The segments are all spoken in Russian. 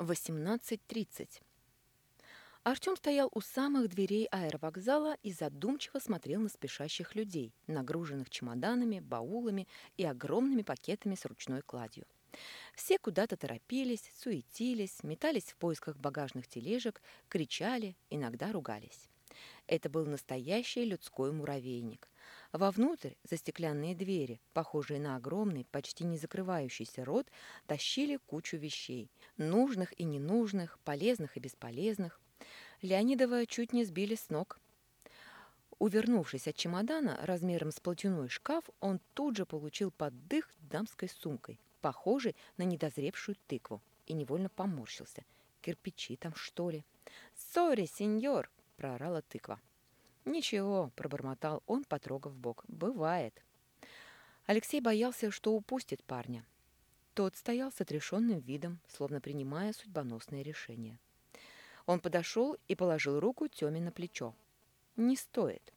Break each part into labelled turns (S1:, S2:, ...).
S1: 18.30. Артём стоял у самых дверей аэровокзала и задумчиво смотрел на спешащих людей, нагруженных чемоданами, баулами и огромными пакетами с ручной кладью. Все куда-то торопились, суетились, метались в поисках багажных тележек, кричали, иногда ругались. Это был настоящий людской муравейник. Вовнутрь, за стеклянные двери, похожие на огромный, почти не закрывающийся рот, тащили кучу вещей. Нужных и ненужных, полезных и бесполезных. Леонидова чуть не сбили с ног. Увернувшись от чемодана размером с платяной шкаф, он тут же получил поддых дамской сумкой, похожей на недозревшую тыкву, и невольно поморщился. Кирпичи там, что ли? «Сори, сеньор!» — проорала тыква. «Ничего», — пробормотал он, потрогав бок. «Бывает». Алексей боялся, что упустит парня. Тот стоял с отрешенным видом, словно принимая судьбоносное решение. Он подошел и положил руку Тёме на плечо. «Не стоит».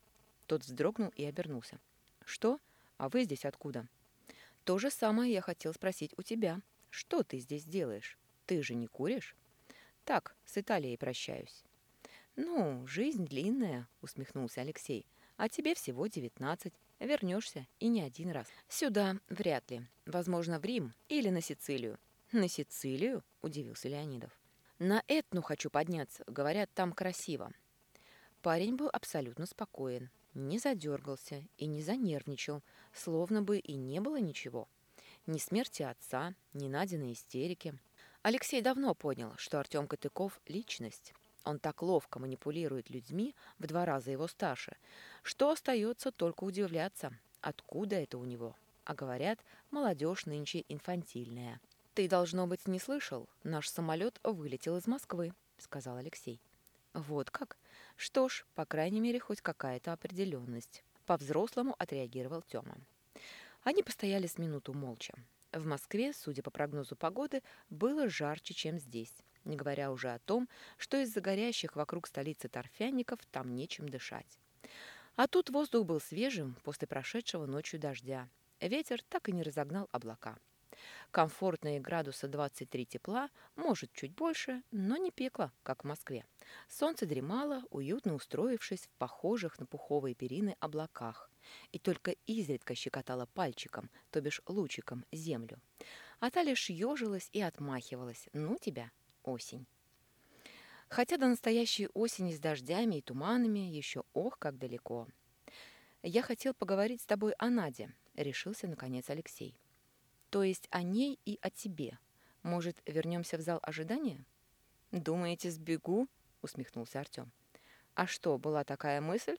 S1: Тот вздрогнул и обернулся. «Что? А вы здесь откуда?» «То же самое я хотел спросить у тебя. Что ты здесь делаешь? Ты же не куришь?» «Так, с Италией прощаюсь». «Ну, жизнь длинная», — усмехнулся Алексей. «А тебе всего девятнадцать. Вернешься и не один раз. Сюда вряд ли. Возможно, в Рим или на Сицилию». «На Сицилию?» — удивился Леонидов. «На Этну хочу подняться. Говорят, там красиво». Парень был абсолютно спокоен. Не задергался и не занервничал, словно бы и не было ничего. Ни смерти отца, ни Надиной истерики. Алексей давно понял, что Артем Катыков – личность. Он так ловко манипулирует людьми в два раза его старше, что остается только удивляться, откуда это у него. А говорят, молодежь нынче инфантильная. «Ты, должно быть, не слышал? Наш самолет вылетел из Москвы», — сказал Алексей. «Вот как? Что ж, по крайней мере, хоть какая-то определенность». По-взрослому отреагировал Тёма. Они постояли с минуту молча. В Москве, судя по прогнозу погоды, было жарче, чем здесь не говоря уже о том, что из-за горящих вокруг столицы торфяников там нечем дышать. А тут воздух был свежим после прошедшего ночью дождя. Ветер так и не разогнал облака. Комфортные градуса 23 тепла, может, чуть больше, но не пекло, как в Москве. Солнце дремало, уютно устроившись в похожих на пуховые перины облаках, и только изредка щекотало пальчиком, то бишь лучиком, землю. А та лишь ежилась и отмахивалась. «Ну тебя, осень. Хотя до настоящей осени с дождями и туманами еще ох, как далеко. Я хотел поговорить с тобой о Наде, решился наконец Алексей. То есть о ней и о тебе. Может, вернемся в зал ожидания? Думаете, сбегу? усмехнулся Артем. А что, была такая мысль?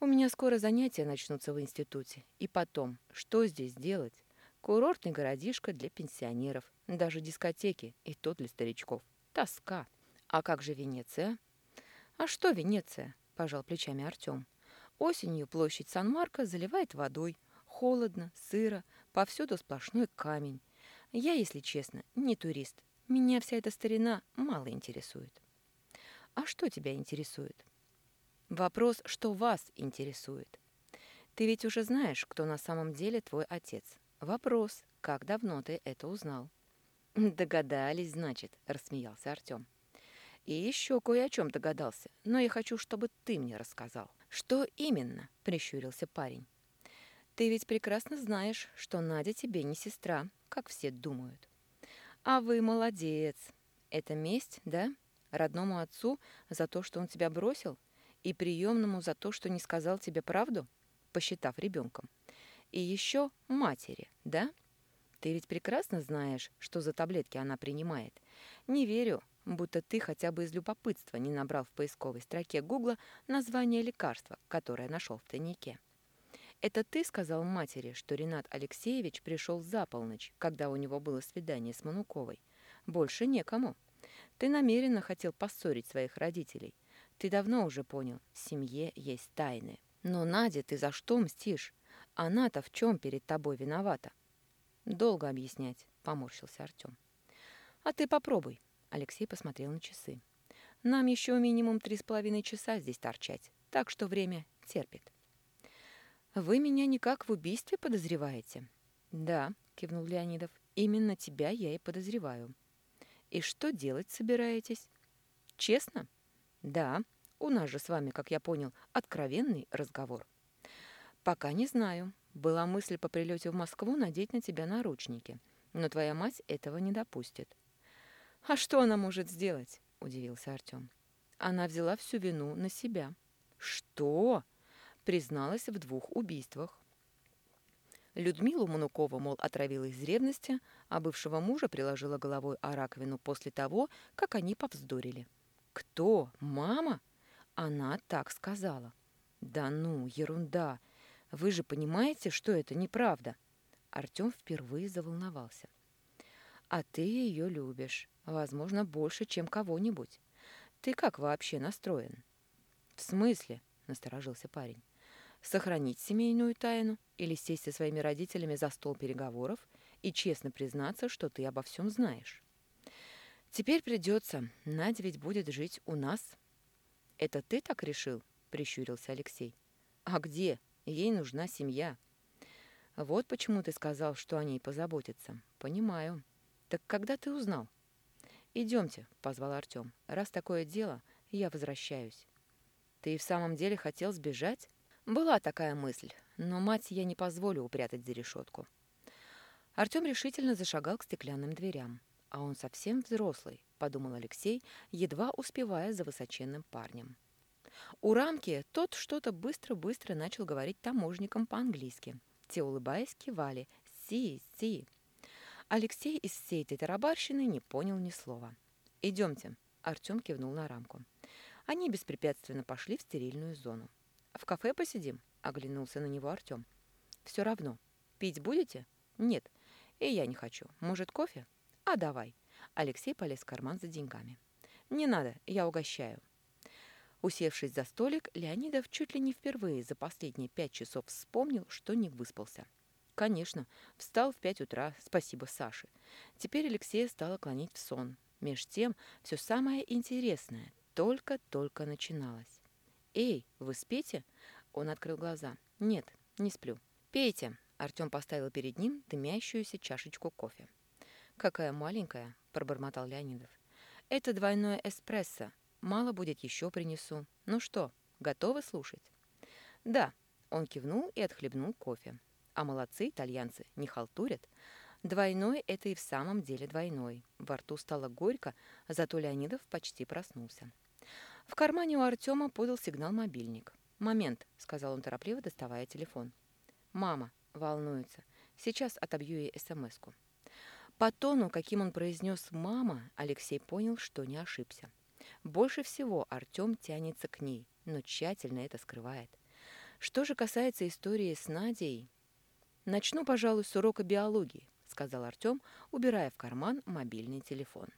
S1: У меня скоро занятия начнутся в институте. И потом, что здесь делать? Курортный городишко для пенсионеров. Даже дискотеки, и то для старичков. Тоска. А как же Венеция? А что Венеция? Пожал плечами Артем. Осенью площадь Сан-Марко заливает водой. Холодно, сыро, повсюду сплошной камень. Я, если честно, не турист. Меня вся эта старина мало интересует. А что тебя интересует? Вопрос, что вас интересует. Ты ведь уже знаешь, кто на самом деле твой отец. Вопрос, как давно ты это узнал? «Догадались, значит», — рассмеялся Артем. «И еще кое о чем догадался, но я хочу, чтобы ты мне рассказал». «Что именно?» — прищурился парень. «Ты ведь прекрасно знаешь, что Надя тебе не сестра, как все думают». «А вы молодец. Это месть, да? Родному отцу за то, что он тебя бросил, и приемному за то, что не сказал тебе правду, посчитав ребенком. И еще матери, да?» Ты ведь прекрасно знаешь, что за таблетки она принимает. Не верю, будто ты хотя бы из любопытства не набрал в поисковой строке Гугла название лекарства, которое нашел в тайнике. Это ты сказал матери, что Ренат Алексеевич пришел за полночь, когда у него было свидание с Мануковой. Больше некому. Ты намеренно хотел поссорить своих родителей. Ты давно уже понял, в семье есть тайны. Но Надя, ты за что мстишь? Она-то в чем перед тобой виновата? «Долго объяснять», — поморщился Артем. «А ты попробуй», — Алексей посмотрел на часы. «Нам еще минимум три с половиной часа здесь торчать, так что время терпит». «Вы меня никак в убийстве подозреваете?» «Да», — кивнул Леонидов, — «именно тебя я и подозреваю». И что делать собираетесь? Честно? Да. У нас же с вами, как я понял, откровенный разговор. Пока не знаю. Была мысль по прилете в Москву надеть на тебя наручники. Но твоя мать этого не допустит. А что она может сделать? Удивился Артем. Она взяла всю вину на себя. Что? Призналась в двух убийствах. Людмилу Манукова, мол, отравила из ревности, а бывшего мужа приложила головой о раковину после того, как они повздорили. «Кто? Мама?» Она так сказала. «Да ну, ерунда! Вы же понимаете, что это неправда?» Артем впервые заволновался. «А ты ее любишь, возможно, больше, чем кого-нибудь. Ты как вообще настроен?» «В смысле?» – насторожился парень сохранить семейную тайну или сесть со своими родителями за стол переговоров и честно признаться, что ты обо всем знаешь. Теперь придется. Надя ведь будет жить у нас. Это ты так решил? Прищурился Алексей. А где? Ей нужна семья. Вот почему ты сказал, что о ней позаботиться. Понимаю. Так когда ты узнал? Идемте, позвал Артем. Раз такое дело, я возвращаюсь. Ты и в самом деле хотел сбежать? Была такая мысль, но мать я не позволю упрятать за решетку. Артем решительно зашагал к стеклянным дверям. А он совсем взрослый, подумал Алексей, едва успевая за высоченным парнем. У рамки тот что-то быстро-быстро начал говорить таможникам по-английски. Те, улыбаясь, кивали «Си, си». Алексей из всей этой тарабарщины не понял ни слова. «Идемте», — Артем кивнул на рамку. Они беспрепятственно пошли в стерильную зону. «В кафе посидим?» — оглянулся на него Артем. «Все равно. Пить будете?» «Нет. И я не хочу. Может, кофе?» «А давай». Алексей полез в карман за деньгами. «Не надо, я угощаю». Усевшись за столик, Леонидов чуть ли не впервые за последние пять часов вспомнил, что не выспался. Конечно, встал в пять утра, спасибо Саше. Теперь Алексея стало клонить в сон. Меж тем, все самое интересное только-только начиналось. «Эй, вы спите?» Он открыл глаза. «Нет, не сплю». «Пейте!» Артем поставил перед ним дымящуюся чашечку кофе. «Какая маленькая!» – пробормотал Леонидов. «Это двойное эспрессо. Мало будет, еще принесу. Ну что, готовы слушать?» «Да», – он кивнул и отхлебнул кофе. «А молодцы, итальянцы, не халтурят. Двойной – это и в самом деле двойной». Во рту стало горько, зато Леонидов почти проснулся. В кармане у Артема подал сигнал мобильник. «Момент», — сказал он торопливо, доставая телефон. «Мама», — волнуется, — «сейчас отобью ей СМС-ку». По тону, каким он произнес «мама», Алексей понял, что не ошибся. Больше всего Артем тянется к ней, но тщательно это скрывает. Что же касается истории с Надей... «Начну, пожалуй, с урока биологии», — сказал Артем, убирая в карман мобильный телефон.